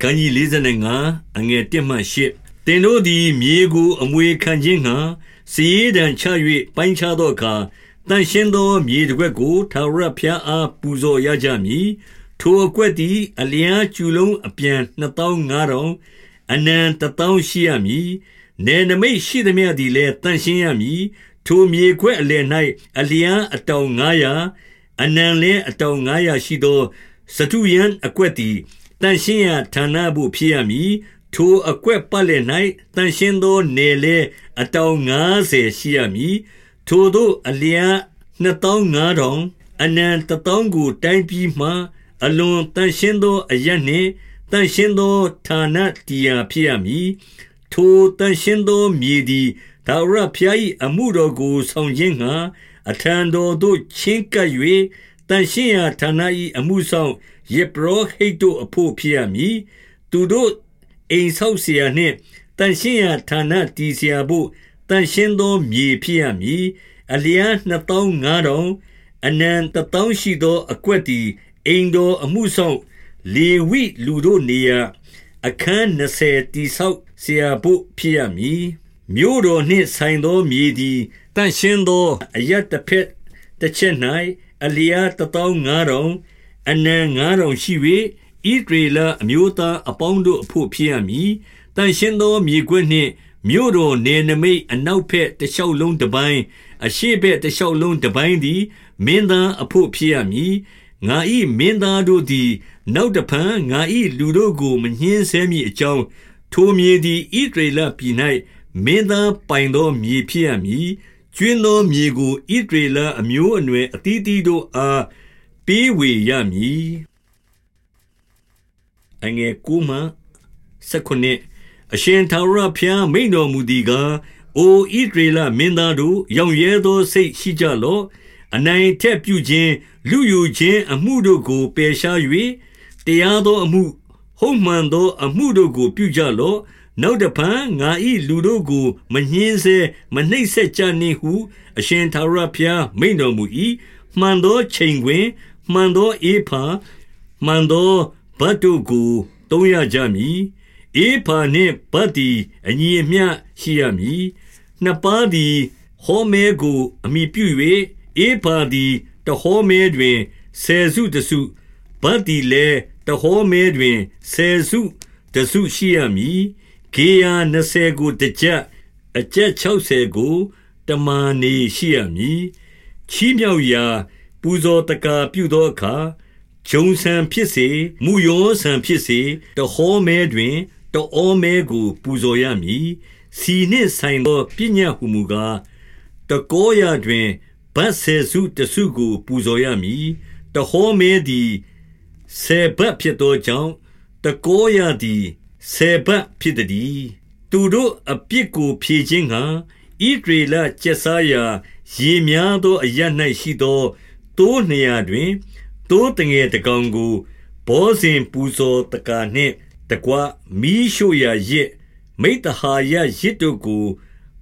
ခန်းကြီး45အငယ်1မှ8တင်တို့သည်မြေကိုအမွေခံခြင်းငှာစီးဒံချ၍ပိုင်းခြားသောအခါတန်ရှင်းသောမြေတစ်ခွက်ကိုထာဝရဘုရားအားပူဇော်ရကြမည်ထိုအကွက်သည်အလျားကျူလုံးအပြန်2500အနံ1000ရှိရမည်နေနမိတ်ရှိသည်မြသည်လည်းတန်ရှင်းရမည်ထိုမြေခွက်အလယ်၌အလျားအတောင်900အနံလည်းအတောင်900ရှိသောစတုယံအကွက်သည် တန်ရှင်းရာဌာနဘုဖြစ်ရမည်ထိုအကွက်ပတ်လည်၌တန်ရှင်းသောနေလေအတောင်90ရှိရမည်ထိုတို့အလျား2500အနံ1000ကိုတိုင်းပြီးမှ အလွန်တန်ရှင်းသောအရနှင့်တန်ရှင်းသောဌာနတရားဖြစ်ရမည်ထိုတန်ရှင်းသောမြေသည်ဒါဝရဖျား၏အမှုတော်ကိုဆောင်ခြင်းငှာအထံတော်သို့ချင်းကပ်၍ တန်ရှင်းရာဌာန၏အမှုဆောင်ယေဘရဟိတ်တို့အဖို့ဖြစ်ရမည်သူတို့အိမ်ဆောက်เสียနှင့်တန်ရှင်းရာဌာနတည်เสียဖို့တန်ရှင်းသောမြေဖြစ်ရမည်အလျား2500အနံ1000ရှိသောအကွက်သည်အိမ်တော်အမှုဆောင်လေဝိလူတို့နေရာအခန်း20တိဆောက်เสียဖို့ဖြစ်ရမည်မြို့တော်နှင့်ဆိုင်သောမြေသည်တန့်ရှင်းသောအရတစ်ဖက်တစ်ချက်၌ အလျား15000အနံ9000ရှိ၍ဣဒရေလအမျိုးသားအပေါင်းတို့အဖို့ဖြစ်ရမည်တန်ရှင်းသောမြေခွက်နှင့်မြို့တော်နေနမိတ်အနောက်ဖက်တလျှောက်လုံးတစ်ပိုင်းအရှေ့ဘက်တလျှောက်လုံးတစ်ပိုင်းသည်မင်းသားအဖို့ဖြစ်ရမည်ငါ၏မင်းသားတို့သည် နောက်တဖန်ငါ၏လူတို့ကိုမညှင်းဆဲမည်အကြောင်းထိုမြေသည်ဣဒရေလပြည်၌မင်းသားပိုင်သောမြေဖြစ်ရမည် ကျွင်းသောမြေကိုဣဒရေလအမျိုးအနွယ်အသီးသီးတို့အားပေးဝေရမည်အငယ်ကူမ19အရှင်သာရဖျားမိန်တော်မူသည်ကားအိုဣဒရေလမင်းသားတို့ရောင်ရဲသောစိတ်ရှိကြလော့အနိုင်ထက်ပြုခြင်းလူယူခြင်းအမှုတို့ကိုပယ်ရှား၍တရားသောအမှု ဟုတ်မှန်သော အမှုတို့ကို ပြုကြလော့ နောက်တဖန် ငါ၏လူတို့ကို မညှင်းဆဲမနှိပ်စက်ကြနှင့်ဟု အရှင်သာရဖျား မိန်တော်မူ၏မှန်သောချိန်တွင် မှန်သောအေဖာ မှန်သောဘတ်တို့ကိုတုံးရကြမည်အေဖာနှင့်ဘတ်သည် အညီအမျှ ရှိရမည် နှစ်ပါးသည် ဟောမဲကို အမိပြု၍အေဖာသည် တဟောမဲတွင် ဆယ်စုတစု ဘတ်သည်လည်း တဟောမဲတွင်ဆယ်စုတစုရှိရမည်ဂေယာ20ကိုတကြက်အကြက်60ကိုတမန်နေရှိရမည်ချီးမြှောက်ရာပူဇော်တကာပြုသောအခါဂျုံဆံဖြစ်စေမူယောဆံဖြစ်စေတဟောမဲတွင်တအောမဲကို ပူဇော်ရမည်စီနှင့်ဆိုင်သောပညာဟုမူကားတကောရာတွင်ဗတ်ဆယ်စုတစုကို ပူဇော်ရမည်တဟောမဲသည် ဆယ်ဘတ်ဖြစ်သောကြောင့်တကောရာသည်ဆယ်ဘတ်ဖြစ်သည်သူတို့အပြစ်ကိုဖြေခြင်းဟံဣဒရေလကျက်စားရာရေများသောအရ၌ရှိသောတိုးနေရာတွင်တိုးတငယ်တကောင်ကိုဘောဇင်ပူဇော်တကာနှင့်တကွမီးရှို့ရာရစ်မိတ္တဟာယရစ်တို့ကို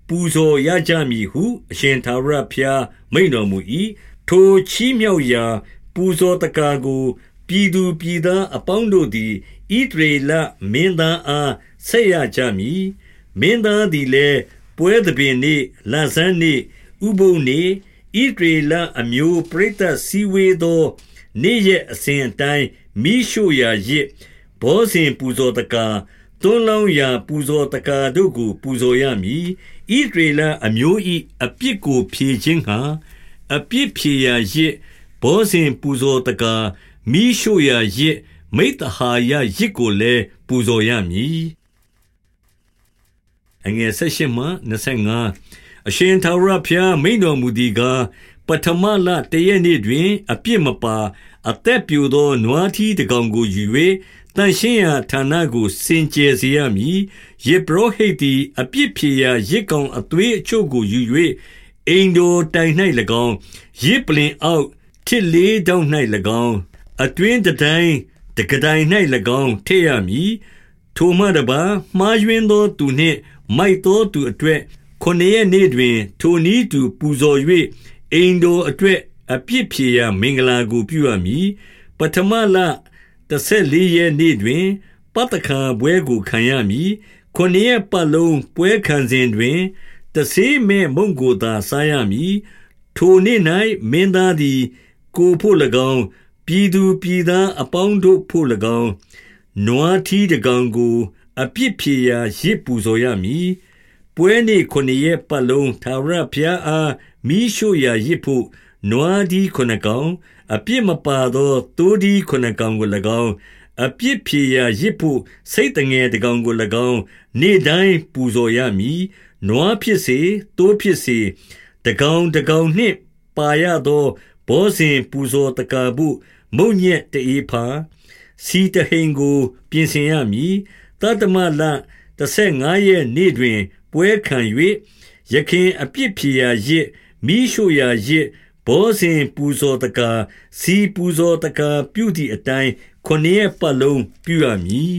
ပူဇော်ရကြမည်ဟုအရှင်သာရဖျားမိန်တော်မူ၏ထိုချီးမြှောက်ရာ ပူဇော်တကာကို ပြည်သူပြည်သားအပေါင်းတို့သည်ဣဒရေလမင်းသားအားဆက်ရကြမည်မင်းသားသည်လည်းပွဲသဘင်နေလဆန်းနေဥပုံနေဣဒရေလအမျိုးပရိသတ်စည်းဝေးသော နေ့ရက်အစဉ်အတိုင်းမိရှုရာရစ်ဘောဇင်ပူဇော်တကာသွန်းလောင်းရာပူဇော်တကာတို့ကို ပူဇော်ရမည်ဣဒရေလအမျိုး၏အပြစ်ကိုဖြေခြင်းဟာအပြစ်ဖြေရာရစ်ဘောဇင်ပူဇော်တကာ မိရှုရာရစ်မိတ္တဟာယရစ်ကိုလည်းပူဇော်ရမည်အငယ်၁၈မှ25အရှင်သာရဖျားမိန်တော်မူသည်ကားပထမလတရက်နေ့တွင် အပြစ်မပါအသက်ပြိုသောနွားထီးတကောင်ကိုယူ၍တန်ရှင်းရာဌာနကိုစင်ကြယ်စေရမည်ယေဘရဟိတ်သည်အပြစ်ဖြေရာရစ်ကောင်အသွေးအချို့ကိုယူ၍အိမ်တော်တိုင်၌၎င်းရစ်ပလင်အောက်ထစ်လေးတောင်း၌၎င်း အတွင်းတိုင်းတကတိုင်၌၎င်းထည့်ရမည်ထိုမှတပါမှားယွင်းသောသူနှင့်မိုက်သောသူအတွက်ခုနှစ်ရက်နေ့တွင် ထိုနည်းတူပူဇော်၍အိမ်တော်အတွက်အပြစ်ဖြေရာမင်္ဂလာကိုပြုရမည်ပထမလ14ရက်နေ့တွင်ပတ္တခါပွဲကိုခံရမည်ခုနှစ်ရက်ပတ်လုံးပွဲခံစဉ်တွင်တဆေးမဲ့မုံကိုသာစားရမည်ထိုနေ့၌မင်းသားသည် ကိုဖို့၎င်း ပြည်သူပြည်သားအပေါင်းတို့ဖို့၎င်းနွားထီးတကောင်ကို အပြစ်ဖြေရာရစ်ပူဇော်ရမည်ပွဲနေ့ခုနှစ်ရက်ပတ်လုံးသာရဖျားအားမိရှုရာရစ်ဖို့နွားဒီခုနှစ်ကောင် အပြစ်မပါသောတိုးဒီခုနှစ်ကောင်ကို၎င်းအပြစ်ဖြေရာရစ်ဖို့စိတ်တငယ်တကောင်ကို၎င်းနေ့တိုင်းပူဇော်ရမည်နွားဖြစ်စေတိုးဖြစ်စေတကောင်တကောင်နှင့်ပါရသော ဘောဇင်ပူဇော်တကာမှုမုံညက်တေးဖာစီတဟိန်ကို ပြင်ဆင်ရမည်တတမလ15ရက်နေ့တွင် ပွဲခံ၍ရခင်အပြစ်ဖြေရာရစ်မိရှုရာရစ်ဘောဇင်ပူဇော်တကာစီပူဇော်တကာပြုသည့်အတိုင်းခொနည်းပတ်လုံးပြုရမည်